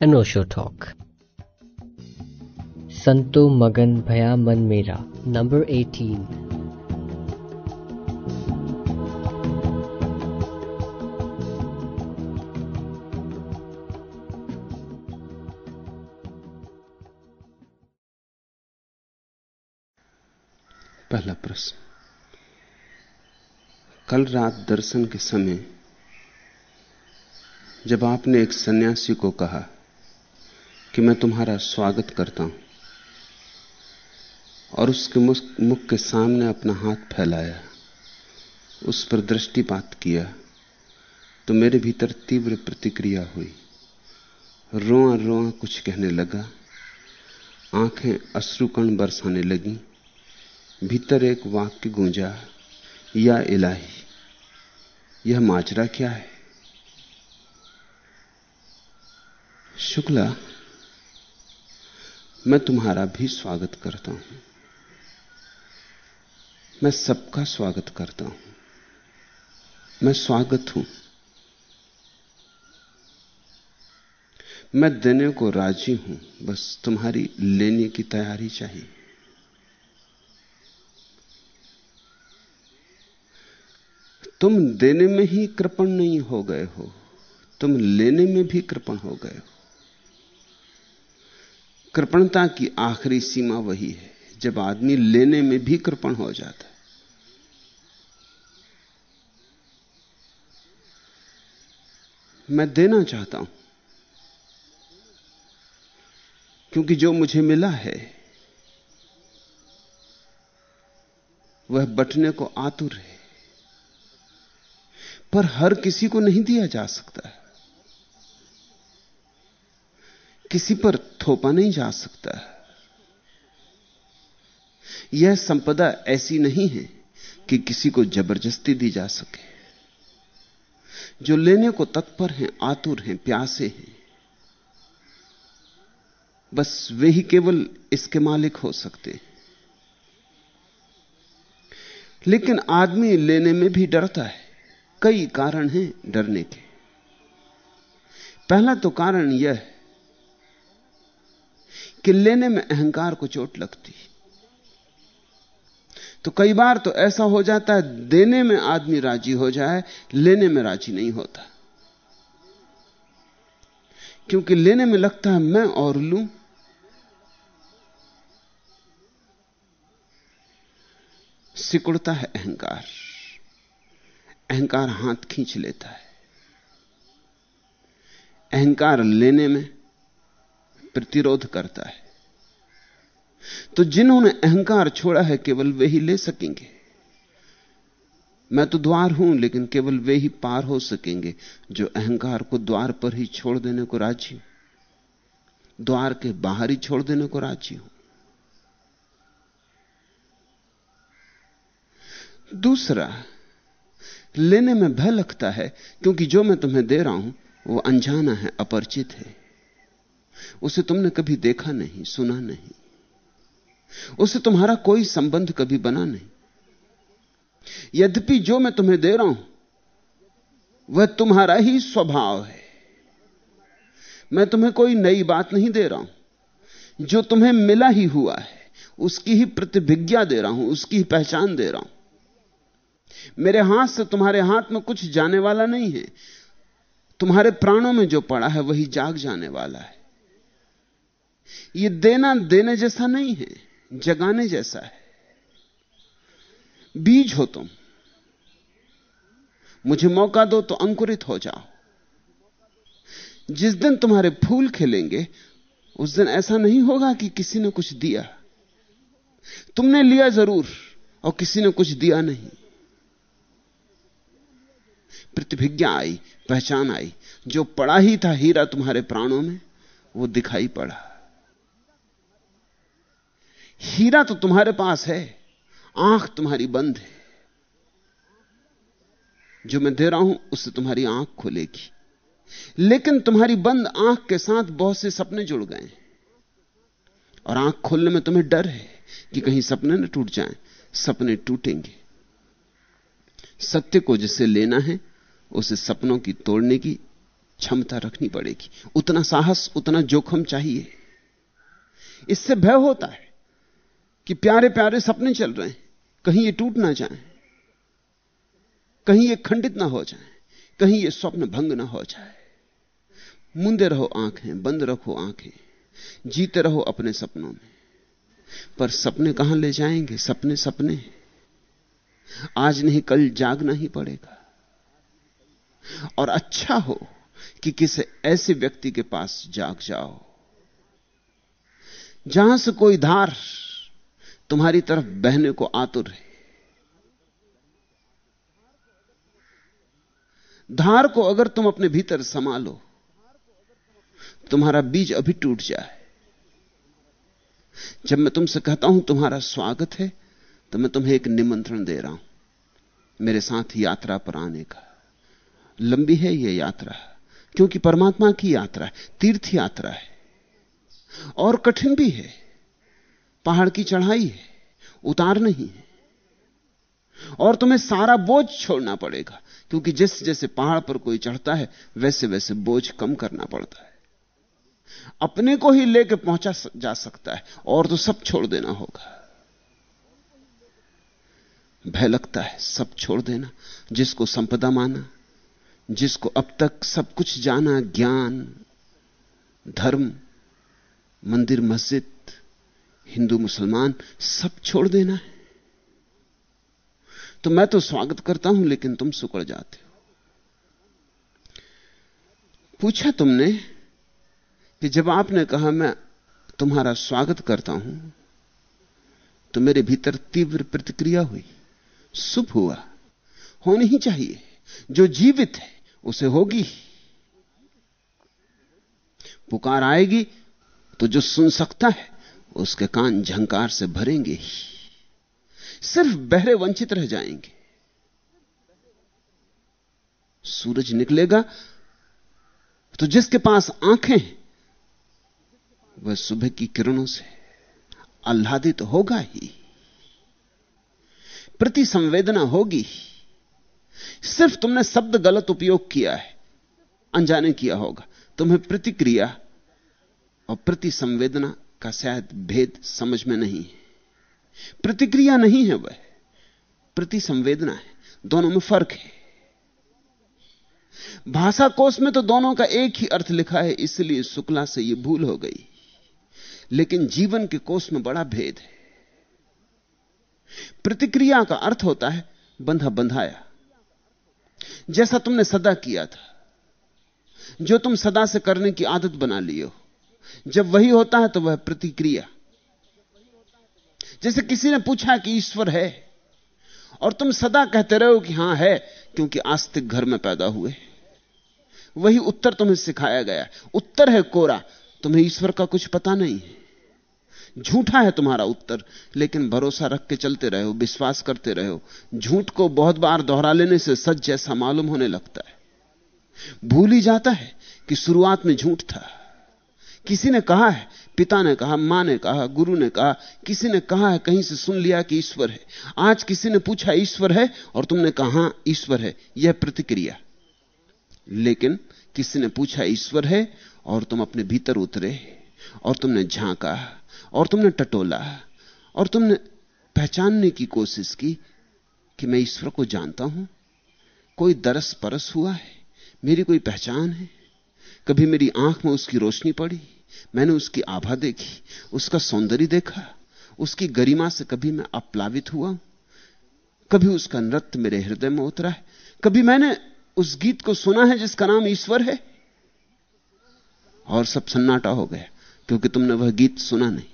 अनोशो talk. संतो मगन भया मन मेरा नंबर 18 पहला प्रश्न। कल रात दर्शन के समय जब आपने एक सन्यासी को कहा कि मैं तुम्हारा स्वागत करता हूँ। और उसके मुख के सामने अपना हाथ फैलाया, उस पर दृष्टिपात किया तो मेरे भीतर तीव्र प्रतिक्रिया हुई। रोआ रोआ कुछ कहने लगा, आँखें अश्रुकण बरसाने लगी, भीतर एक वाक्य गूंजा, या इलाही, यह माजरा क्या है? शुक्ला मैं तुम्हारा भी स्वागत करता हूँ। मैं सबका स्वागत करता हूँ। मैं स्वागत हूँ। मैं देने को राज़ी हूँ। बस तुम्हारी लेने की तैयारी चाहिए। तुम देने में ही कृपण नहीं हो गए हो। तुम लेने में भी कृपण हो गए हो। कृपणता की आखिरी सीमा वही है, जब आदमी लेने में भी कृपण हो जाता है। मैं देना चाहता हूँ, क्योंकि जो मुझे मिला है, वह बटने को आतुर है। पर हर किसी को नहीं दिया जा सकता किसी पर थोपा नहीं जा सकता। यह संपदा ऐसी नहीं है कि किसी को ज़बरदस्ती दी जा सके। जो लेने को तत्पर हैं, आतुर हैं, प्यासे हैं, बस वे ही केवल इसके मालिक हो सकते हैं। लेकिन आदमी लेने में भी डरता है। कई कारण हैं डरने के। पहला तो कारण यह कि लेने में अहंकार को चोट लगती। तो कई बार तो ऐसा हो जाता है, देने में आदमी राज़ी हो जाए, लेने में राज़ी नहीं होता। क्योंकि लेने में लगता है, मैं और लू। सिकुड़ता है अहंकार। अहंकार हाथ खींच लेता है। अहंकार लेने में प्रतिरोध करता है। तो जिन्होंने अहंकार छोड़ा है, केवल वे ही ले सकेंगे। मैं तो द्वार हूँ, लेकिन केवल वे ही पार हो सकेंगे, जो अहंकार को द्वार पर ही छोड़ देने को राज़ी हो। द्वार के बाहर ही छोड़ देने को राज़ी हो। दूसरा, लेने में भय लगता है, क्योंकि जो मैं तुम्हें दे रहा हूँ, वो अनजाना है, अपरिचित है। उसे तुमने कभी देखा नहीं, सुना नहीं। उसे तुम्हारा कोई संबंध कभी बना नहीं। यद्यपि जो मैं तुम्हें दे रहा हूँ, वह तुम्हारा ही स्वभाव है। मैं तुम्हें कोई नई बात नहीं दे रहा हूँ। जो तुम्हें मिला ही हुआ है, उसकी ही प्रतिभिज्ञा दे रहा हूँ, उसकी ही पहचान दे रहा हूँ। मेरे हाथ से तुम्हारे हाथ में कुछ जाने वाला नहीं है। तुम्हारे प्राणों में जो पड़ा है, वही जाग जाने वाला है। यह देना देने जैसा नहीं है, जगाने जैसा है। बीज हो तुम। मुझे मौका दो तो अंकुरित हो जाओ। जिस दिन तुम्हारे फूल खिलेंगे, उस दिन ऐसा नहीं होगा कि किसी ने कुछ दिया। तुमने लिया ज़रूर, और किसी ने कुछ दिया नहीं। प्रतिभिज्ञा आई, पहचान आई। जो पड़ा ही था हीरा तुम्हारे प्राणों में, वो दिखाई पड़ा। हीरा तो तुम्हारे पास है, आँख तुम्हारी बंद है। जो मैं दे रहा हूँ, उससे तुम्हारी आँख खुलेगी। लेकिन तुम्हारी बंद आँख के साथ बहुत से सपने जुड़ गए और आँख खोलने में तुम्हें डर है कि कहीं सपने न टूट जाएँ, सपने टूटेंगे। सत्य को जिसे लेना है, उसे सपनों की तोड़ने की क्षमता रखनी पड़ेगी। उतना साहस, उतना जोखम चाहिए। इससे भय होता है। कि प्यारे प्यारे सपने चल रहे हैं। कहीं ये टूट ना जाए। कहीं ये खंडित ना हो जाए। कहीं ये स्वप्न भंग ना हो जाए। मुंदे रहो आँखें, बंद रखो आँखें। जीते रहो अपने सपनों में। पर सपने कहाँ ले जाएँगे? सपने सपने। आज नहीं, कल जागना ही पड़ेगा। और अच्छा हो कि किसी ऐसे व्यक्ति के पास जाग जाओ। जहाँ से कोई धार तुम्हारी तरफ़ बहने को आतुर है धार को अगर तुम अपने भीतर संभालो, तुम्हारा बीज अभी टूट जाए। जब मैं तुमसे कहता हूँ, तुम्हारा स्वागत है तो मैं तुम्हें एक निमंत्रण दे रहा हूँ, मेरे साथ यात्रा पर आने का। लंबी है यह यात्रा, क्योंकि परमात्मा की यात्रा है, तीर्थ यात्रा है, और कठिन भी है। पहाड़ की चढ़ाई है, उतार नहीं है। और तुम्हें सारा बोझ छोड़ना पड़ेगा, क्योंकि जैसे जैसे पहाड़ पर कोई चढ़ता है, वैसे वैसे बोझ कम करना पड़ता है। अपने को ही लेकर पहुँचा जा सकता है, और तो सब छोड़ देना होगा। भय लगता है, सब छोड़ देना, जिसको संपदा माना, जिसको अब तक सब कुछ जाना, ज्ञान, धर्म, मंदिर, मस्जिद हिंदू मुसलमान सब छोड़ देना है। तो मैं तो स्वागत करता हूँ, लेकिन तुम सुकड़ जाते हो। पूछा तुमने कि जब आपने कहा मैं तुम्हारा स्वागत करता हूँ तो मेरे भीतर तीव्र प्रतिक्रिया हुई। शुभ हुआ। होनी ही चाहिए। जो जीवित है, उसे होगी पुकार आएगी तो जो सुन सकता है उसके कान झंकार से भरेंगे ही। सिर्फ़ बहरे वंचित रह जाएँगे। सूरज निकलेगा तो जिसके पास आँखें वह सुबह की किरणों से आह्लादित तो होगा ही। प्रति संवेदना होगी। सिर्फ़ तुमने शब्द गलत उपयोग किया है, अनजाने किया होगा। तुम्हें प्रतिक्रिया और प्रति संवेदना का शायद भेद समझ में नहीं है। प्रतिक्रिया नहीं है वह। प्रति संवेदना है। दोनों में फ़र्क है। भाषा कोश में तो दोनों का एक ही अर्थ लिखा है, इसलिए शुक्ला से यह भूल हो गई। लेकिन जीवन के कोष में बड़ा भेद है। प्रतिक्रिया का अर्थ होता है बंधा बंधाया। जैसा तुमने सदा किया था, जो तुम सदा से करने की आदत बना लियो। जब वही होता है तो वह प्रतिक्रिया। जैसे किसी ने पूछा कि ईश्वर है, और तुम सदा कहते रहो कि हाँ है, क्योंकि आस्तिक घर में पैदा हुए। वही उत्तर तुम्हें सिखाया गया। उत्तर है कोरा, तुम्हें ईश्वर का कुछ पता नहीं है। झूठा है तुम्हारा उत्तर, लेकिन भरोसा रख के चलते रहे हो, विश्वास करते रहे हो। झूठ को बहुत बार दोहरा लेने से सच जैसा मालूम होने लगता है। भूल ही जाता है कि शुरुआत में झूठ था। किसी ने कहा है, पिता ने कहा, माँ ने कहा, गुरु ने कहा, किसी ने कहा है, कहीं से सुन लिया कि ईश्वर है। आज किसी ने पूछा, ईश्वर है? और तुमने कहा ईश्वर है। यह प्रतिक्रिया। लेकिन किसी ने पूछा, ईश्वर है? और तुम अपने भीतर उतरे, और तुमने झांका, और तुमने टटोला, और तुमने पहचानने की कोशिश की कि मैं ईश्वर को जानता हूँ। कोई दरस परस हुआ है? मेरी कोई पहचान है? कभी मेरी आँख में उसकी रोशनी पड़ी? मैंने उसकी आभा देखी, उसका सौंदर्य देखा, उसकी गरिमा से कभी मैं अप्लावित हुआ कभी उसका नृत्य मेरे हृदय में उतरा है। कभी मैंने उस गीत को सुना है जिसका नाम ईश्वर है। और सब सन्नाटा हो गया, क्योंकि तुमने वह गीत सुना नहीं।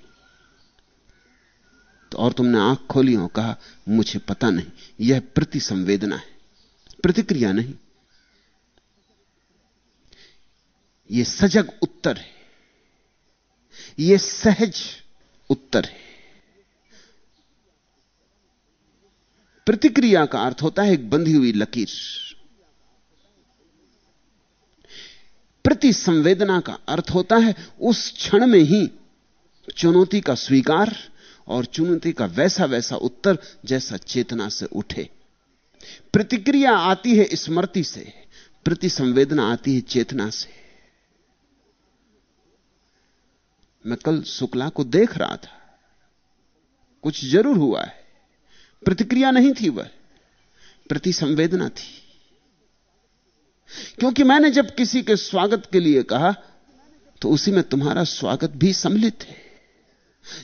तो और तुमने आँख खोली और कहा, मुझे पता नहीं, यह प्रति संवेदना है, प्रतिक्रिया नहीं। यह सजग उत्तर है। यह सहज उत्तर है। प्रतिक्रिया का अर्थ होता है एक बंधी हुई लकीर। प्रति संवेदना का अर्थ होता है उस क्षण में ही चुनौती का स्वीकार और चुनौती का वैसा वैसा उत्तर जैसा चेतना से उठे। प्रतिक्रिया आती है स्मृति से प्रति संवेदना आती है चेतना से। मैं कल शुक्ला को देख रहा था। कुछ ज़रूर हुआ है। प्रतिक्रिया नहीं थी वह। प्रति संवेदना थी। क्योंकि मैंने जब किसी के स्वागत के लिए कहा तो उसी में तुम्हारा स्वागत भी सम्मिलित है।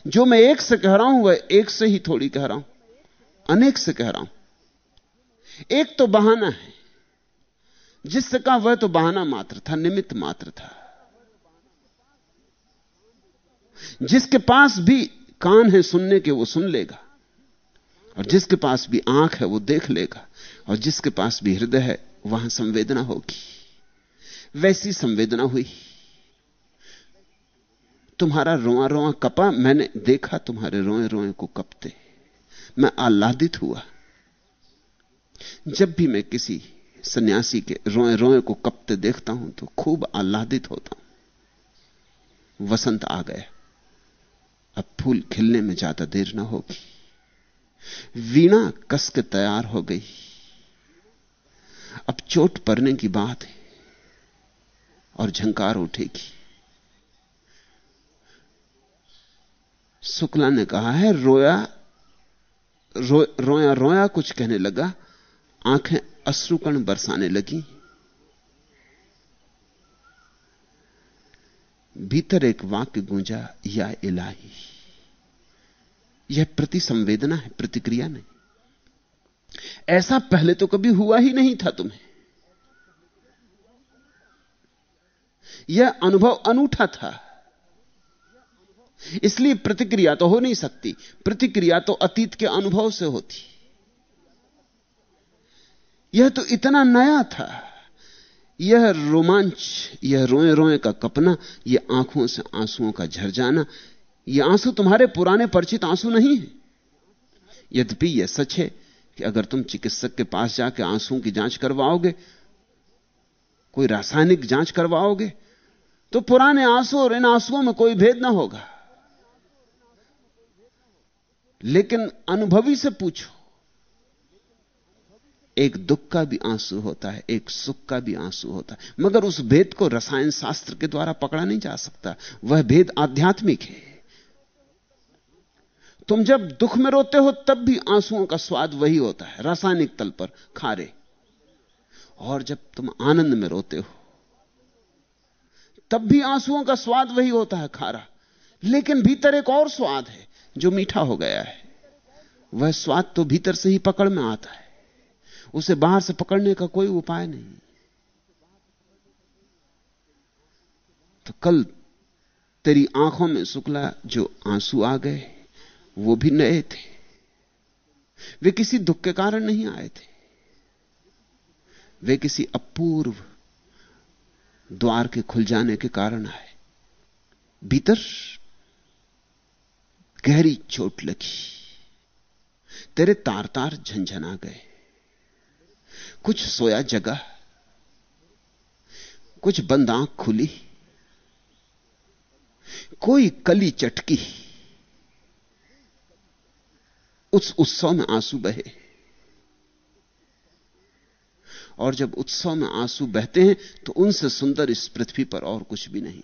जो मैं एक से कह रहा हूँ, वह एक से ही थोड़ी कह रहा हूँ। अनेक से कह रहा हूँ। एक तो बहाना है। जिससे कहा, वह तो बहाना मात्र था, निमित्त मात्र था। जिसके पास भी कान है सुनने के, वो सुन लेगा। और जिसके पास भी आँख है, वो देख लेगा। और जिसके पास भी हृदय है, वहाँ संवेदना होगी। वैसी संवेदना हुई। तुम्हारा रोआ रोआ कपा, मैंने देखा तुम्हारे रोए रोए को कपते। मैं आह्लादित हुआ। जब भी मैं किसी सन्यासी के रोए रोए को कपते देखता हूँ तो खूब आह्लादित होता हूँ। वसंत आ गया। अब फूल खिलने में ज़्यादा देर ना होगी वीणा कस के तैयार हो गई। अब चोट पड़ने की बात है और झंकार उठेगी। शुक्ला ने कहा है रोया रो, रोया रोया कुछ कहने लगा आँखें अश्रुकण बरसाने लगी। भीतर एक वाक्य गूंजा, या इलाही। यह प्रति संवेदना है, प्रतिक्रिया नहीं। ऐसा पहले तो कभी हुआ ही नहीं था तुम्हें। यह अनुभव अनूठा था। इसलिए प्रतिक्रिया तो हो नहीं सकती, प्रतिक्रिया तो अतीत के अनुभव से होती। यह तो इतना नया था। यह रोमांच, यह रोए रोए का कपना यह आँखों से आंसुओं का झर जाना यह आँसू तुम्हारे पुराने परिचित आँसू नहीं है। यद्यपि यह सच है कि अगर तुम चिकित्सक के पास जाकर आंसुओं की जाँच करवाओगे, कोई रासायनिक जाँच करवाओगे तो पुराने आँसू और इन आंसुओं में कोई भेद ना होगा। लेकिन अनुभवी से पूछो एक दुख का भी आँसू होता है, एक सुख का भी आँसू होता है। मगर उस भेद को रसायन शास्त्र के द्वारा पकड़ा नहीं जा सकता। वह भेद आध्यात्मिक है। तुम जब दुख में रोते हो, तब भी आंसुओं का स्वाद वही होता है, रासायनिक तल पर खारे। और जब तुम आनंद में रोते हो, तब भी आंसुओं का स्वाद वही होता है, खारा। लेकिन भीतर एक और स्वाद है, जो मीठा हो गया है। वह स्वाद तो भीतर से ही पकड़ में आता है। उसे बाहर से पकड़ने का कोई उपाय नहीं। तो कल तेरी आँखों में शुक्ला जो आँसू आ गए, वो भी नए थे। वे किसी दुख के कारण नहीं आए थे। वे किसी अपूर्व द्वार के खुल जाने के कारण आए। भीतर गहरी चोट लगी। तेरे तार तार झंझना गए। कुछ सोया जगा कुछ बंद आँख खुली, कोई कली चटकी, उस उत्सव में आँसू बहे। और जब उत्सव में आँसू बहते हैं तो उनसे सुंदर इस पृथ्वी पर और कुछ भी नहीं।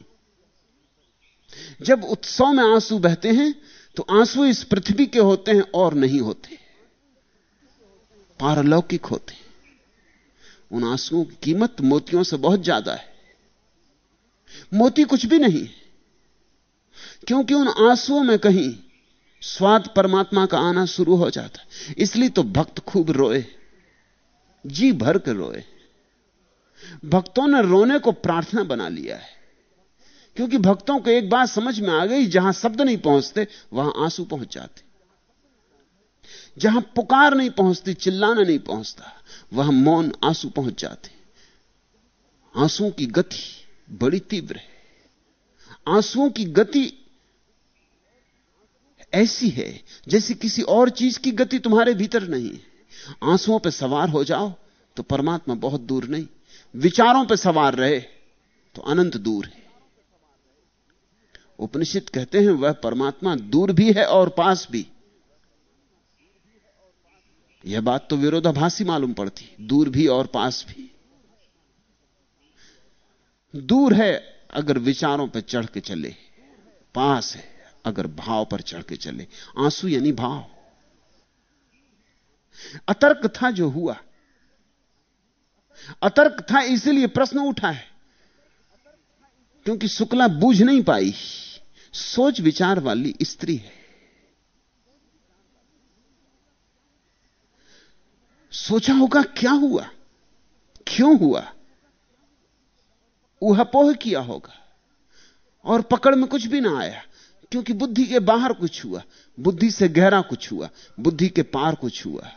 जब उत्सव में आँसू बहते हैं तो आँसू इस पृथ्वी के होते हैं और नहीं होते, पारलौकिक होते हैं। उन आंसुओं की कीमत मोतियों से बहुत ज़्यादा है। मोती कुछ भी नहीं क्योंकि उन आंसुओं में कहीं स्वाद परमात्मा का आना शुरू हो जाता है। इसलिए तो भक्त खूब रोए। जी भर के रोए। भक्तों ने रोने को प्रार्थना बना लिया है। क्योंकि भक्तों को एक बात समझ में आ गई, जहाँ शब्द नहीं पहुँचते, वहाँ आँसू पहुँच जाते। जहाँ पुकार नहीं पहुँचती, चिल्लाना नहीं पहुँचता। वहाँ मौन आँसू पहुँच जाते आंसुओं की गति बड़ी तीव्र है। आंसुओं की गति ऐसी है जैसे किसी और चीज़ की गति तुम्हारे भीतर नहीं है। आंसुओं पर सवार हो जाओ तो परमात्मा बहुत दूर नहीं। विचारों पर सवार रहे तो अनंत दूर है। उपनिषद कहते हैं, वह परमात्मा दूर भी है और पास भी। यह बात तो विरोधाभासी मालूम पड़ती, दूर भी और पास भी। दूर है अगर विचारों पर चढ़ के चले, पास है अगर भाव पर चढ़ के चले, आँसू यानी भाव। अतर्क था जो हुआ। अतर्क था इसीलिए प्रश्न उठा है, क्योंकि शुक्ला बूझ नहीं पाई। सोच विचार वाली स्त्री है। सोचा होगा क्या हुआ? क्यों हुआ? उहापोह किया होगा। और पकड़ में कुछ भी ना आया, क्योंकि बुद्धि के बाहर कुछ हुआ, बुद्धि से गहरा कुछ हुआ, बुद्धि के पार कुछ हुआ।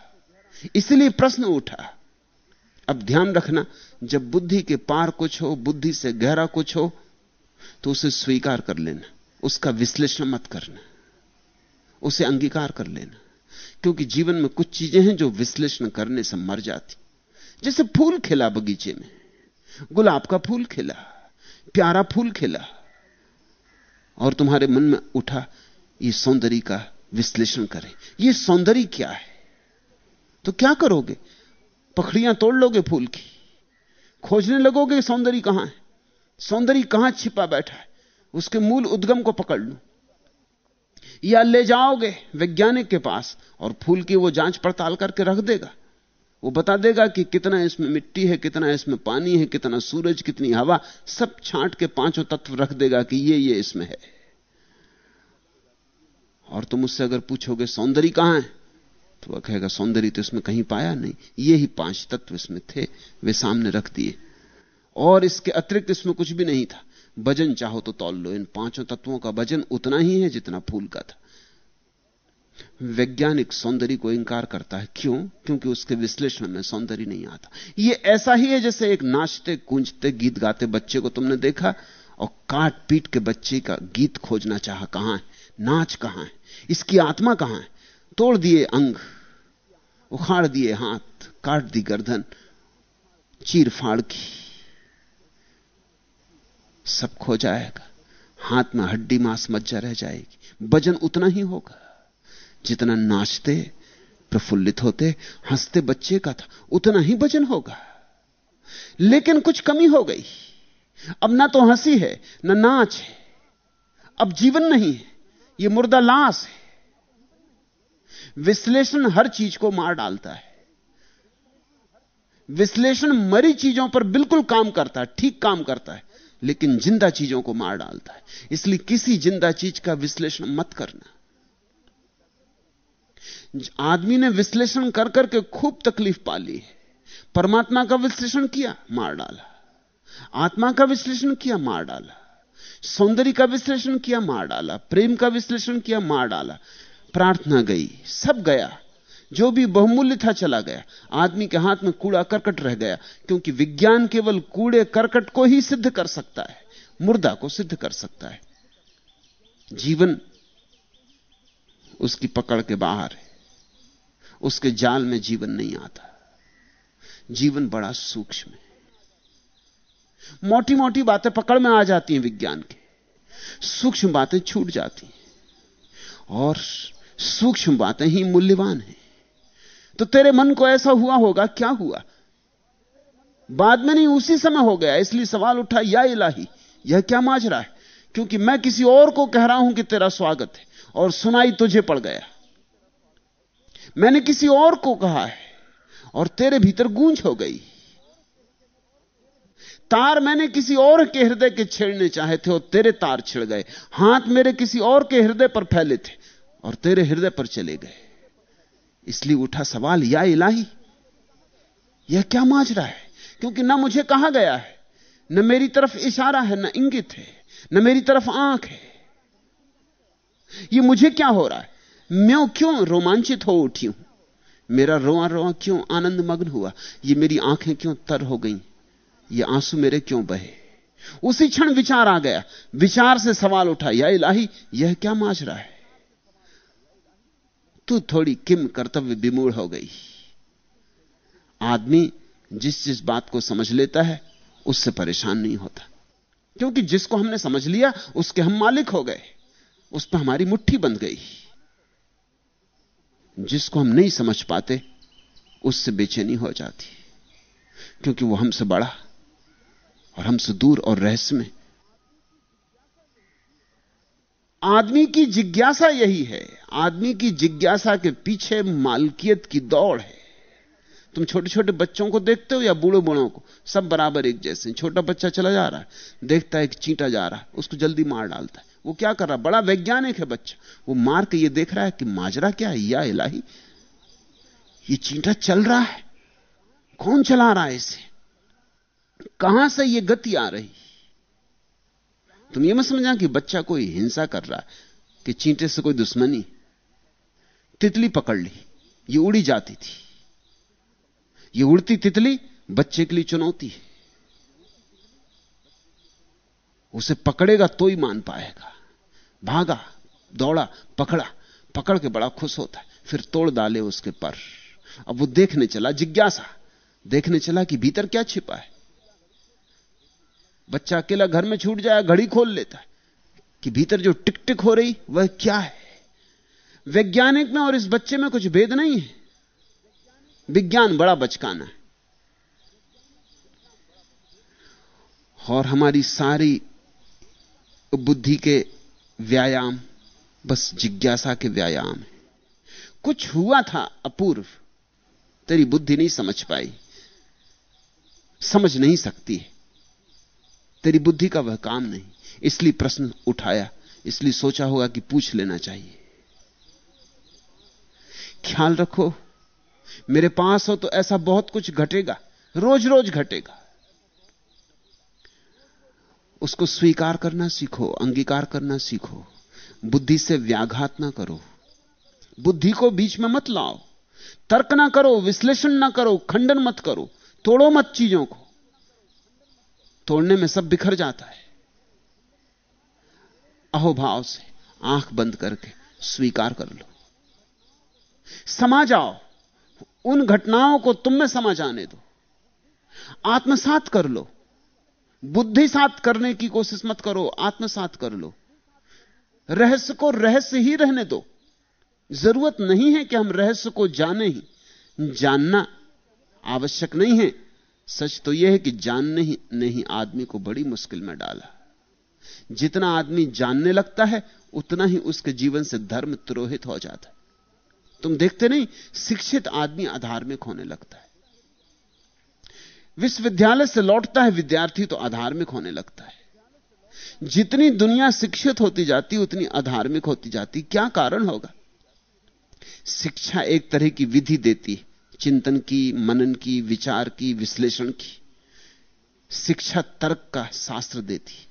इसलिए प्रश्न उठा, अब ध्यान रखना, जब बुद्धि के पार कुछ हो, बुद्धि से गहरा कुछ हो तो उसे स्वीकार कर लेना, उसका विश्लेषण मत करना, उसे अंगीकार कर लेना। क्योंकि जीवन में कुछ चीज़ें हैं जो विश्लेषण करने से मर जाती। जैसे फूल खिला बगीचे में। गुलाब का फूल खिला, प्यारा फूल खिला। और तुम्हारे मन में उठा, ये सौंदर्य का विश्लेषण करें। ये सौंदर्य क्या है? तो क्या करोगे? पखड़ियाँ तोड़ लोगे फूल की। खोजने लगोगे सौंदर्य कहाँ है? सौंदर्य कहाँ छिपा बैठा है? उसके मूल उद्गम को पकड़ लो। या ले जाओगे वैज्ञानिक के पास और फूल की वो जाँच पड़ताल करके रख देगा। वो बता देगा कि कितना इसमें मिट्टी है, कितना इसमें पानी है, कितना सूरज, कितनी हवा, सब छांट के पाँचों तत्व रख देगा कि ये ये इसमें है। और तुम उससे अगर पूछोगे, सौंदर्य कहाँ है? तो वह कहेगा, सौंदर्य तो इसमें कहीं पाया नहीं। ये ही पाँच तत्व इसमें थे, वे सामने रख दिए। और इसके अतिरिक्त इसमें कुछ भी नहीं था। वज़न चाहो तो तौल लो। इन पाँचों तत्वों का वज़न उतना ही है जितना फूल का था। वैज्ञानिक सौंदर्य को इंकार करता है। क्यों? क्योंकि उसके विश्लेषण में सौंदर्य नहीं आता। यह ऐसा ही है जैसे एक नाचते, गूंजते, गीत गाते बच्चे को तुमने देखा और काट पीट के बच्चे का गीत खोजना चाह कहाँ है? नाच कहाँ है? इसकी आत्मा कहाँ है? तोड़ दिए अंग, उखाड़ दिए हाथ, काट दी गर्दन, चीर फाड़ की। सब खो जाएगा। हाथ में हड्डी मांस मज्जा रह जाएगी। वज़न उतना ही होगा जितना नाचते, प्रफुल्लित होते, हँसते बच्चे का था, उतना ही वज़न होगा। लेकिन कुछ कमी हो गई। अब ना तो हँसी है, ना नाच है। अब जीवन नहीं है यह मुर्दा लाश है। विश्लेषण हर चीज़ को मार डालता है। विश्लेषण मरी चीज़ों पर बिल्कुल काम करता है, ठीक काम करता है। लेकिन ज़िंदा चीज़ों को मार डालता है। इसलिए किसी ज़िंदा चीज़ का विश्लेषण मत करना। आदमी ने विश्लेषण कर करके खूब तकलीफ़ पाली है। परमात्मा का विश्लेषण किया, मार डाला। आत्मा का विश्लेषण किया, मार डाला। सौंदर्य का विश्लेषण किया, मार डाला। प्रेम का विश्लेषण किया, मार डाला। प्रार्थना गई, सब गया। जो भी बहुमूल्य था चला गया। आदमी के हाथ में कूड़ा करकट रह गया, क्योंकि विज्ञान केवल कूड़े करकट को ही सिद्ध कर सकता है, मुर्दा को सिद्ध कर सकता है। जीवन उसकी पकड़ के बाहर है। उसके जाल में जीवन नहीं आता। जीवन बड़ा सूक्ष्म है। मोटी मोटी बातें पकड़ में आ जाती हैं विज्ञान के। सूक्ष्म बातें छूट जाती हैं। और सूक्ष्म बातें ही मूल्यवान हैं। तो तेरे मन को ऐसा हुआ होगा, क्या हुआ? बाद में नहीं, उसी समय हो गया। इसलिए सवाल उठा, या इलाही, यह क्या माजरा है? क्योंकि मैं किसी और को कह रहा हूँ कि तेरा स्वागत है, और सुनाई तुझे पड़ गया। मैंने किसी और को कहा है, और तेरे भीतर गूंज हो गई। तार मैंने किसी और के हृदय के छेड़ने चाहे थे, और तेरे तार छिड़ गए। हाथ मेरे किसी और के हृदय पर फैले थे, और तेरे हृदय पर चले गए। इसलिए उठा सवाल, या इलाही, यह क्या माजरा है? क्योंकि ना मुझे कहा गया है, न मेरी तरफ़ इशारा है, न इंगित है, न मेरी तरफ़ आँख है। यह मुझे क्या हो रहा है? मैं क्यों रोमांचित हो उठी हूँ? मेरा रोआ रोआ क्यों आनंद मग्न हुआ? ये मेरी आँखें क्यों तर हो गई? ये आँसू मेरे क्यों बहे? उसी क्षण विचार आ गया। विचार से सवाल उठा, या इलाही, यह क्या माजरा है? तू थोड़ी किम कर्तव्य विमूढ़ हो गई। आदमी जिस जिस बात को समझ लेता है, उससे परेशान नहीं होता। क्योंकि जिसको हमने समझ लिया, उसके हम मालिक हो गए। उस पर हमारी मुट्ठी बंध गई। जिसको हम नहीं समझ पाते, उससे बेचैनी हो जाती। क्योंकि वो हमसे बड़ा और हमसे दूर और रहस्य में आदमी की जिज्ञासा यही है। आदमी की जिज्ञासा के पीछे मालकियत की दौड़ है। तुम छोटे छोटे बच्चों को देखते हो या बूढ़े बूढ़ों को? सब बराबर एक जैसे छोटा बच्चा चला जा रहा है, देखता है कि चींटा जा रहा है, उसको जल्दी मार डालता है। वो क्या कर रहा है? बड़ा वैज्ञानिक है बच्चा। वो मार के ये देख रहा है कि माजरा क्या है? या इलाही, ये चींटा चल रहा है। कौन चला रहा है इसे? कहाँ से ये गति आ रही? तुम ये मत समझा कि बच्चा कोई हिंसा कर रहा कि चींटे से कोई दुश्मनी। तितली पकड़ ली, ये उड़ी जाती थी। ये उड़ती तितली बच्चे के लिए चुनौती है। उसे पकड़ेगा तो ही मान पाएगा। भागा, दौड़ा, पकड़ा, पकड़ के बड़ा खुश होता है, फिर तोड़ डाले उसके पर। अब वो देखने चला, जिज्ञासा, देखने चला कि भीतर क्या छिपा है। बच्चा अकेला घर में छूट जाए, घड़ी खोल लेता है कि भीतर जो टिक टिक हो रही, वह क्या है? वैज्ञानिक में और इस बच्चे में कुछ भेद नहीं है। विज्ञान बड़ा बचकाना है। और हमारी सारी बुद्धि के व्यायाम, बस जिज्ञासा के व्यायाम है। कुछ हुआ था अपूर्व, तेरी बुद्धि नहीं समझ पाई, समझ नहीं सकती है। तेरी बुद्धि का वह काम नहीं। इसलिए प्रश्न उठाया। इसलिए सोचा होगा कि पूछ लेना चाहिए। ख्याल रखो, मेरे पास हो तो ऐसा बहुत कुछ घटेगा। रोज रोज घटेगा। उसको स्वीकार करना सीखो, अंगीकार करना सीखो। बुद्धि से व्याघात ना करो। बुद्धि को बीच में मत लाओ। तर्क ना करो, विश्लेषण ना करो, खंडन मत करो। तोड़ो मत चीज़ों को। तोड़ने में सब बिखर जाता है। अहोभाव से आँख बंद करके स्वीकार कर लो। समा जाओ। उन घटनाओं को तुम में समा जाने दो। आत्मसात कर लो। बुद्धि सात करने की कोशिश मत करो, आत्मसात कर लो। रहस्य को रहस्य ही रहने दो। ज़रूरत नहीं है कि हम रहस्य को जाने ही। जानना आवश्यक नहीं है। सच तो यह है कि जानने ही नहीं आदमी को बड़ी मुश्किल में डाला। जितना आदमी जानने लगता है, उतना ही उसके जीवन से धर्म तुरोहित हो जाता है। तुम देखते नहीं, शिक्षित आदमी अधार्मिक होने लगता है। विश्वविद्यालय से लौटता है विद्यार्थी तो अधार्मिक होने लगता है। जितनी दुनिया शिक्षित होती जाती, उतनी अधार्मिक होती जाती। क्या कारण होगा? शिक्षा एक तरह की विधि देती चिंतन की, मनन की, विचार की, विश्लेषण की, शिक्षा तर्क का शास्त्र देती।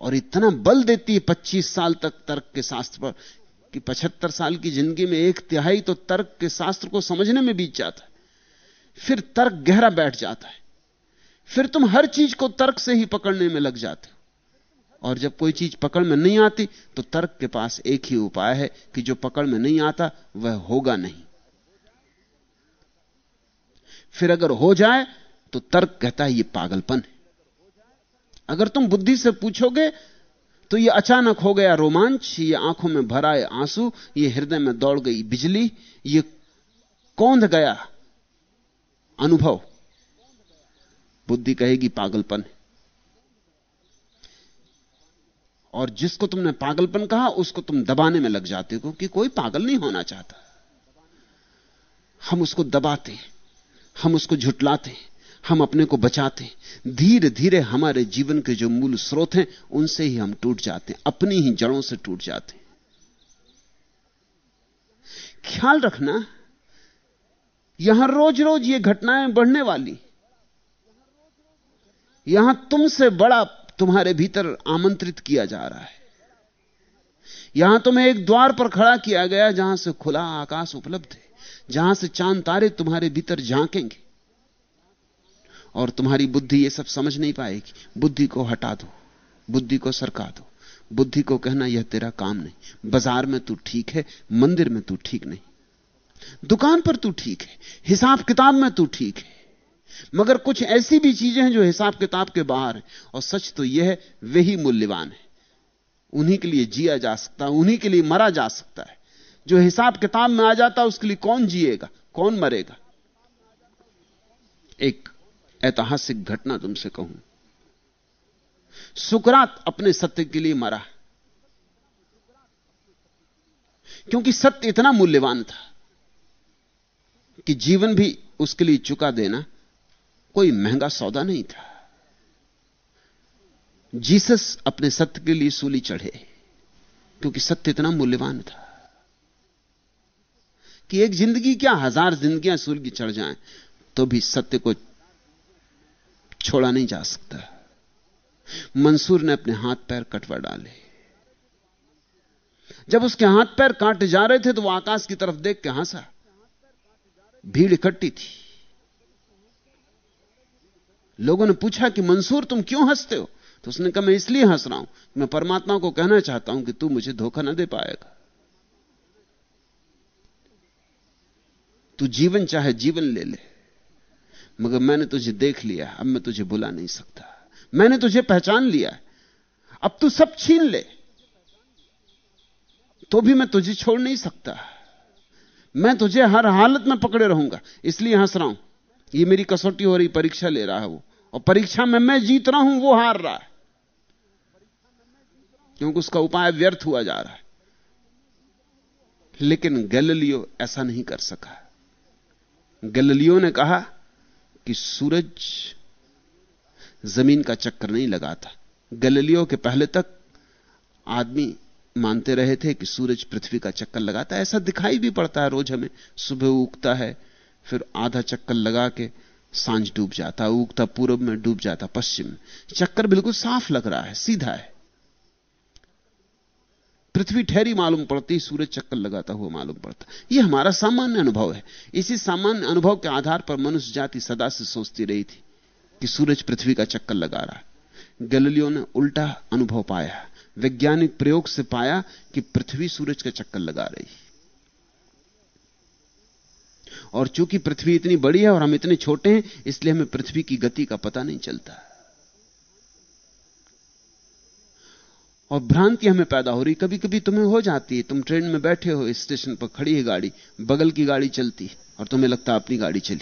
और इतना बल देती है 25 साल तक तर्क के शास्त्र पर, कि 75 साल की ज़िंदगी में एक तिहाई तो तर्क के शास्त्र को समझने में बीत जाता है। फिर तर्क गहरा बैठ जाता है। फिर तुम हर चीज़ को तर्क से ही पकड़ने में लग जाते हो। और जब कोई चीज़ पकड़ में नहीं आती तो तर्क के पास एक ही उपाय है कि जो पकड़ में नहीं आता, वह होगा नहीं। फिर अगर हो जाए तो तर्क कहता है, ये पागलपन है। अगर तुम बुद्धि से पूछोगे तो यह अचानक हो गया रोमांच, ये आँखों में भरा है आँसू, ये हृदय में दौड़ गई बिजली, ये कौंध गया अनुभव। बुद्धि कहेगी, पागलपन है। और जिसको तुमने पागलपन कहा, उसको तुम दबाने में लग जाते हो कि कोई पागल नहीं होना चाहता। हम उसको दबाते हम उसको झुटलाते हम अपने को बचाते धीरे धीरे हमारे जीवन के जो मूल स्रोत हैं, उनसे ही हम टूट जाते हैं, अपनी ही जड़ों से टूट जाते हैं। ख्याल रखना, यहाँ रोज रोज ये घटनाएँ बढ़ने वाली यहाँ तुमसे बड़ा तुम्हारे भीतर आमंत्रित किया जा रहा है। यहाँ तुम्हें एक द्वार पर खड़ा किया गया जहाँ से खुला आकाश उपलब्ध है। जहाँ से चाँद तारे तुम्हारे भीतर झांकेंगे और तुम्हारी बुद्धि ये सब समझ नहीं पाएगी। बुद्धि को हटा दो, बुद्धि को सरका दो। बुद्धि को कहना, यह तेरा काम नहीं। बाज़ार में तू ठीक है, मंदिर में तू ठीक नहीं। दुकान पर तू ठीक है, हिसाब किताब में तू ठीक है। मगर कुछ ऐसी भी चीज़ें हैं जो हिसाब किताब के बाहर है। और सच तो यह है वही मूल्यवान है। उन्हीं के लिए जिया जा सकता है, उन्हीं के लिए मरा जा सकता है। जो हिसाब किताब में आ जाता उसके लिए कौन जिएगा? कौन मरेगा? एक ऐतिहासिक घटना तुमसे कहूँ। सुकरात अपने सत्य के लिए मरा। क्योंकि सत्य इतना मूल्यवान था कि जीवन भी उसके लिए चुका देना कोई महँगा सौदा नहीं था। जीसस अपने सत्य के लिए सूली चढ़े, क्योंकि सत्य इतना मूल्यवान था। कि एक ज़िंदगी क्या हज़ार जिंदगियाँ सूली चढ़ जाएँ तो भी सत्य को छोड़ा नहीं जा सकता। मंसूर ने अपने हाथ पैर कटवा डाले। जब उसके हाथ पैर काटे जा रहे थे तो वह आकाश की तरफ़ देख के हंसा। भीड़ इकट्ठी थी। लोगों ने पूछा कि, मंसूर, तुम क्यों हँसते हो? तो उसने कहा, मैं इसलिए हंस रहा हूँ मैं परमात्मा को कहना चाहता हूँ कि तू मुझे धोखा ना दे पाएगा। तू जीवन चाहे जीवन ले ले। मगर मैंने तुझे देख लिया, अब मैं तुझे बुला नहीं सकता। मैंने तुझे पहचान लिया अब तू सब छीन ले। तो भी मैं तुझे छोड़ नहीं सकता। मैं तुझे हर हालत में पकड़े रहूँगा। इसलिए हंस रहा हूँ। ये मेरी कसौटी हो रही, परीक्षा ले रहा है वो। और परीक्षा में मैं जीत रहा हूँ, वो हार रहा है। क्योंकि उसका उपाय व्यर्थ हुआ जा रहा है। लेकिन गैलीलियो ऐसा नहीं कर सका। गैलीलियो ने कहा कि सूरज ज़मीन का चक्कर नहीं लगाता गैलीलियो के पहले तक आदमी मानते रहे थे कि सूरज पृथ्वी का चक्कर लगाता है। ऐसा दिखाई भी पड़ता है। रोज हमें सुबह उगता है, फिर आधा चक्कर लगा के साँझ डूब जाता, उगता पूर्व में डूब जाता, पश्चिम चक्कर बिल्कुल साफ़ लग रहा है, सीधा है। पृथ्वी ठहरी मालूम पड़ती, सूरज चक्कर लगाता हुआ मालूम पड़ता। यह हमारा सामान्य अनुभव है। इसी सामान्य अनुभव के आधार पर मनुष्य जाति सदा से सोचती रही थी कि सूरज पृथ्वी का चक्कर लगा रहा है। गलियों ने उल्टा अनुभव पाया। वैज्ञानिक प्रयोग से पाया कि पृथ्वी सूरज का चक्कर लगा रही और चूँकि पृथ्वी इतनी बड़ी है और हम इतने छोटे हैं, इसलिए हमें पृथ्वी की गति का पता नहीं चलता। और भ्रांति हमें पैदा हो रही। कभी कभी तुम्हें हो जाती है, तुम ट्रेन में बैठे हो स्टेशन पर खड़ी है गाड़ी, बगल की गाड़ी चलती और तुम्हें लगता अपनी गाड़ी चली।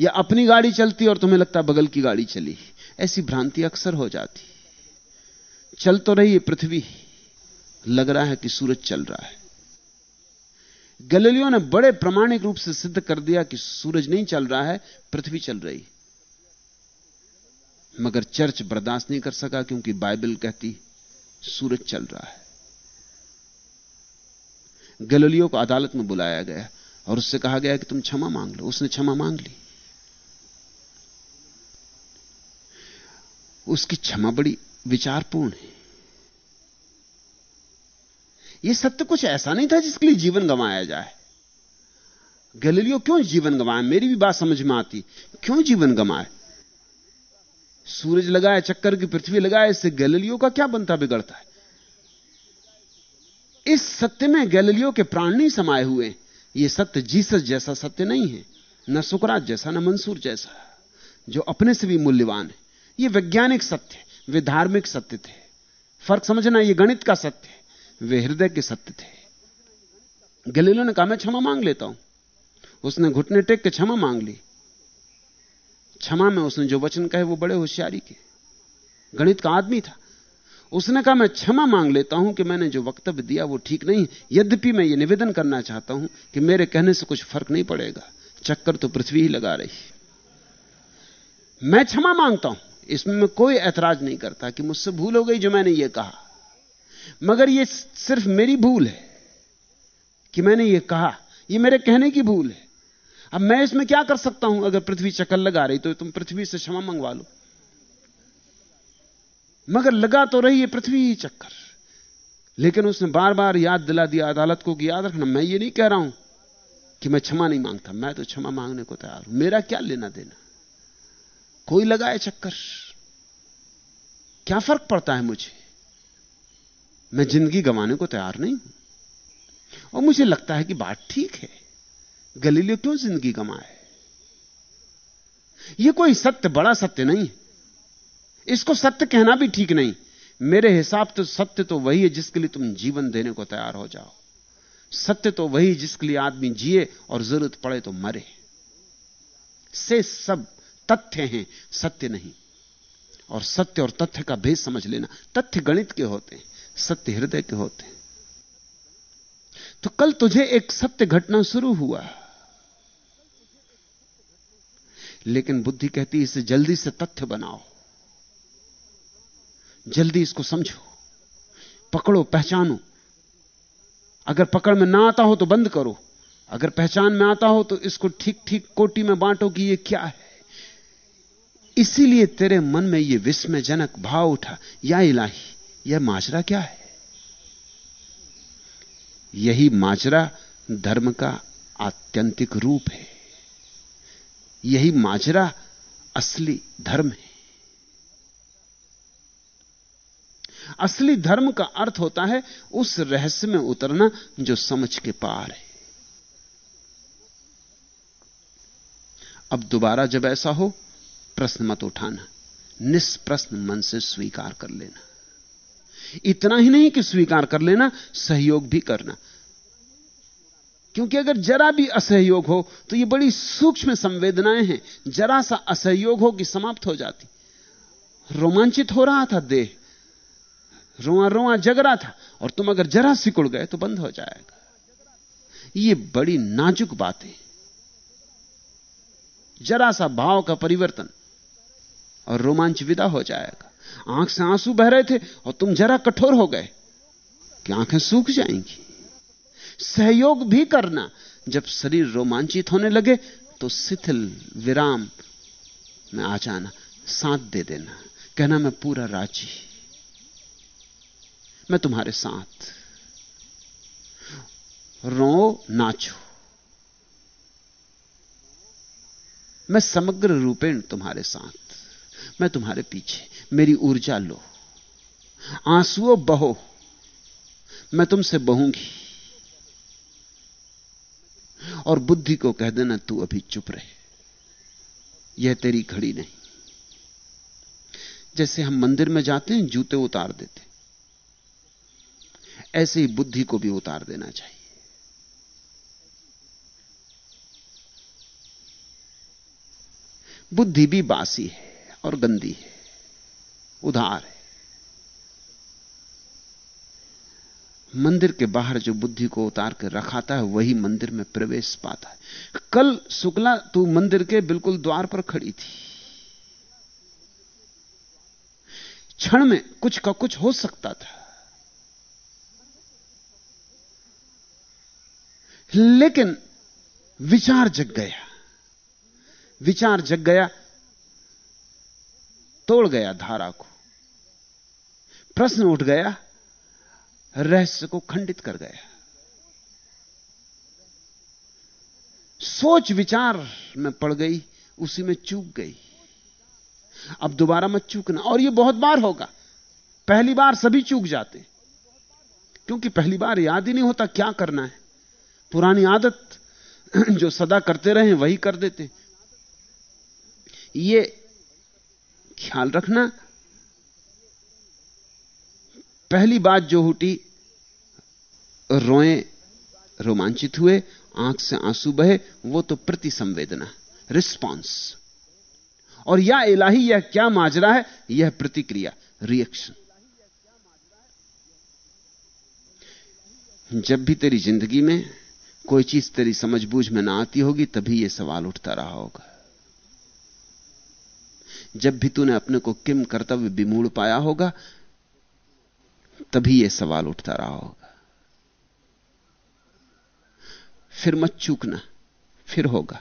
या अपनी गाड़ी चलती और तुम्हें लगता बगल की गाड़ी चली। ऐसी भ्रांति अक्सर हो जाती चल तो रही है पृथ्वी, लग रहा है कि सूरज चल रहा है। गलेलियो ने बड़े प्रमाणिक रूप से सिद्ध कर दिया कि सूरज नहीं चल रहा है, पृथ्वी चल रही मगर चर्च बर्दाश्त नहीं कर सका क्योंकि बाइबल कहती सूरज चल रहा है। गलेलियो को अदालत में बुलाया गया और उससे कहा गया कि तुम क्षमा मांग लो। उसने क्षमा मांग ली। उसकी क्षमा बड़ी विचारपूर्ण है। यह सत्य कुछ ऐसा नहीं था जिसके लिए जीवन गंवाया जाए। गैलीलियो क्यों जीवन गंवाए? मेरी भी बात समझ में आती। क्यों जीवन गंवाए? सूरज लगाए, चक्कर की पृथ्वी लगाए, इससे गैलीलियो का क्या बनता, बिगड़ता है? इस सत्य में गैलीलियो के प्राण नहीं समाये हुए यह सत्य जीसस जैसा सत्य नहीं है, न सुकरात जैसा, न मंसूर जैसा, जो अपने से भी मूल्यवान है। यह वैज्ञानिक सत्य वे धार्मिक सत्य थे। फ़र्क समझना, ये गणित का सत्य वे हृदय के सत्य थे। गलीलो ने कहा, मैं क्षमा मांग लेता हूँ। उसने घुटने टेक के क्षमा मांग ली। क्षमा में उसने जो वचन कहे वो बड़े होशियारी के। गणित का आदमी था। उसने कहा, मैं क्षमा मांग लेता हूँ कि मैंने जो वक्तव्य दिया वो ठीक नहीं। यद्यपि मैं ये निवेदन करना चाहता हूँ कि मेरे कहने से कुछ फ़र्क नहीं पड़ेगा। चक्कर तो पृथ्वी ही लगा रही मैं क्षमा माँगता हूँ। इसमें मैं कोई ऐतराज नहीं करता कि मुझसे भूल हो गई जो मैंने ये कहा। मगर ये सिर्फ़ मेरी भूल है कि मैंने ये कहा। ये मेरे कहने की भूल है। अब मैं इसमें क्या कर सकता हूँ? अगर पृथ्वी चक्कर लगा रही तो तुम पृथ्वी से क्षमा मंगवा लो। मगर लगा तो रही है पृथ्वी ही चक्कर। लेकिन उसने बार बार याद दिला दिया, अदालत को कि याद रखना, मैं ये नहीं कह रहा हूँ कि मैं क्षमा नहीं माँगता, मैं तो क्षमा मांगने को तैयार हूँ। मेरा क्या लेना देना? कोई लगाए चक्कर? क्या फ़र्क पड़ता है मुझे? मैं ज़िंदगी गंवाने को तैयार नहीं हूँ। और मुझे लगता है कि बात ठीक है। गलीलियो क्यों ज़िंदगी गंवाए? यह कोई सत्य, बड़ा सत्य नहीं है। इसको सत्य कहना भी ठीक नहीं। मेरे हिसाब तो सत्य तो वही है जिसके लिए तुम जीवन देने को तैयार हो जाओ। सत्य तो वही जिसके लिए आदमी जिए और ज़रूरत पड़े तो मरे। से सब तथ्य हैं, सत्य नहीं। और सत्य और तथ्य का भेद समझ लेना। तथ्य गणित के होते हैं, सत्य हृदय के होते हैं। तो कल तुझे एक सत्य घटना शुरू हुआ। लेकिन बुद्धि कहती इसे जल्दी से तथ्य बनाओ। जल्दी इसको समझो। पकड़ो, पहचानो। अगर पकड़ में ना आता हो तो बंद करो। अगर पहचान में आता हो तो इसको ठीक ठीक कोटी में बांटो कि ये क्या है। इसीलिए तेरे मन में यह विस्मयजनक भाव उठा, या इलाही, यह माजरा क्या है? यही माजरा धर्म का आत्यंतिक रूप है। यही माजरा असली धर्म है। असली धर्म का अर्थ होता है उस रहस्य में उतरना जो समझ के पार है। अब दोबारा जब ऐसा हो, प्रश्न मत उठाना, निष्प्रश्न मन से स्वीकार कर लेना। इतना ही नहीं कि स्वीकार कर लेना, सहयोग भी करना। क्योंकि अगर जरा भी असहयोग हो तो ये बड़ी सूक्ष्म संवेदनाएँ हैं। जरा सा असहयोग हो कि समाप्त हो जाती। रोमांचित हो रहा था देह। रोआ रोआ जग रहा था। और तुम अगर जरा सिकुड़ गए तो बंद हो जाएगा। ये बड़ी नाजुक बात है। जरा सा भाव का परिवर्तन, और रोमांच विदा हो जाएगा। आँख से आँसू बह रहे थे, और तुम जरा कठोर हो गए कि आँखें सूख जाएँगी। सहयोग भी करना। जब शरीर रोमांचित होने लगे तो शिथिल विराम में आ जाना, साथ दे देना। कहना, मैं पूरा राज़ी मैं तुम्हारे साथ। रो नाचो। मैं समग्र रूपेण तुम्हारे साथ। मैं तुम्हारे पीछे। मेरी ऊर्जा लो। आंसुओं बहो। मैं तुमसे बहूँगी। और बुद्धि को कह देना, तू अभी चुप रहे। यह तेरी घड़ी नहीं। जैसे हम मंदिर में जाते हैं, जूते उतार देते ऐसे ही बुद्धि को भी उतार देना चाहिए। बुद्धि भी बासी है और गंदी है, उधार है। मंदिर के बाहर जो बुद्धि को उतार कर रखाता है, वही मंदिर में प्रवेश पाता है। कल शुक्ला, तू मंदिर के बिल्कुल द्वार पर खड़ी थी। क्षण में कुछ का कुछ हो सकता था। लेकिन विचार जग गया। विचार जग गया, तोड़ गया धारा को। प्रश्न उठ गया रहस्य को खंडित कर गया सोच विचार में पड़ गई, उसी में चूक गई। अब दोबारा मत चूकना, और यह बहुत बार होगा। पहली बार सभी चूक जाते क्योंकि पहली बार याद ही नहीं होता क्या करना है। पुरानी आदत जो सदा करते रहे, वही कर देते ये ख्याल रखना पहली बात जो उठी रोए रोमांचित हुए, आँख से आँसू बहे, वो तो प्रति संवेदना रिस्पॉन्स और या इलाही यह क्या माजरा है? यह प्रतिक्रिया रिएक्शन जब भी तेरी ज़िंदगी में कोई चीज़ तेरी समझ बूझ में ना आती होगी, तभी यह सवाल उठता रहा होगा। जब भी तूने अपने को किम कर्तव्य विमूढ़ पाया होगा तभी यह सवाल उठता रहा होगा। फिर मत चूकना, फिर होगा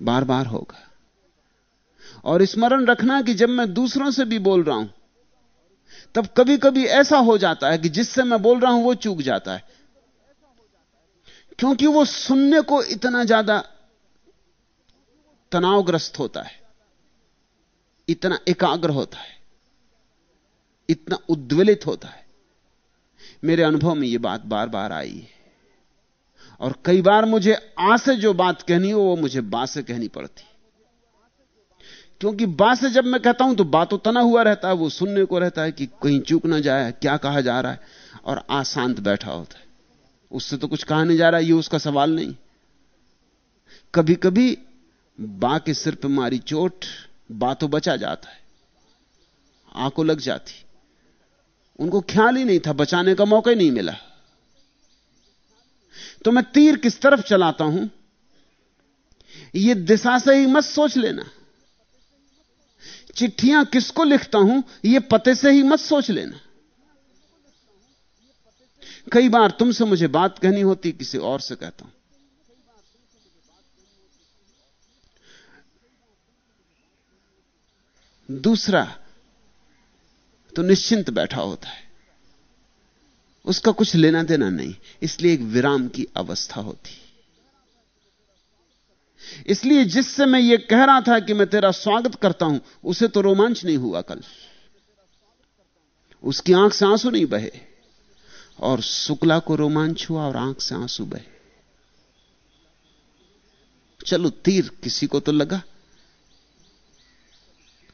बार बार होगा। और स्मरण रखना कि जब मैं दूसरों से भी बोल रहा हूँ, तब कभी कभी ऐसा हो जाता है कि जिससे मैं बोल रहा हूँ वो चूक जाता है। क्योंकि वो सुनने को इतना ज़्यादा तनावग्रस्त होता है, इतना एकाग्र होता है। इतना उद्वेलित होता है। मेरे अनुभव में यह बात बार बार आई है। और कई बार मुझे आ से जो बात कहनी हो, वो मुझे बा से कहनी पड़ती। क्योंकि बा से जब मैं कहता हूँ तो बात तो तना हुआ रहता है, वो सुनने को रहता है कि कहीं चूक ना जाए, क्या कहा जा रहा है, और आशांत बैठा होता है। उससे तो कुछ कहा नहीं जा रहा है ये उसका सवाल नहीं। कभी कभी बा के सिर पर मारी चोट बा तो बचा जाता है। आँखों लग जाती। उनको ख्याल ही नहीं था, बचाने का मौका ही नहीं मिला। तो मैं तीर किस तरफ़ चलाता हूँ? यह दिशा से ही मत सोच लेना। चिट्ठियाँ किसको लिखता हूँ यह पते से ही मत सोच लेना। कई बार तुमसे मुझे बात कहनी होती, किसी और से कहता हूँ। दूसरा तो निश्चिंत बैठा होता है। उसका कुछ लेना देना नहीं, इसलिए एक विराम की अवस्था होती। इसलिए जिससे मैं यह कह रहा था कि मैं तेरा स्वागत करता हूँ, उसे तो रोमांच नहीं हुआ कल। उसकी आँख से आँसू नहीं बहे, और शुक्ला को रोमांच हुआ और आँख से आँसू बहे। चलो तीर, किसी को तो लगा,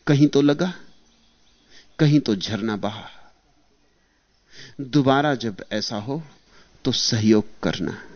कहीं तो लगा। कहीं तो झरना बहा। दोबारा जब ऐसा हो तो सहयोग करना।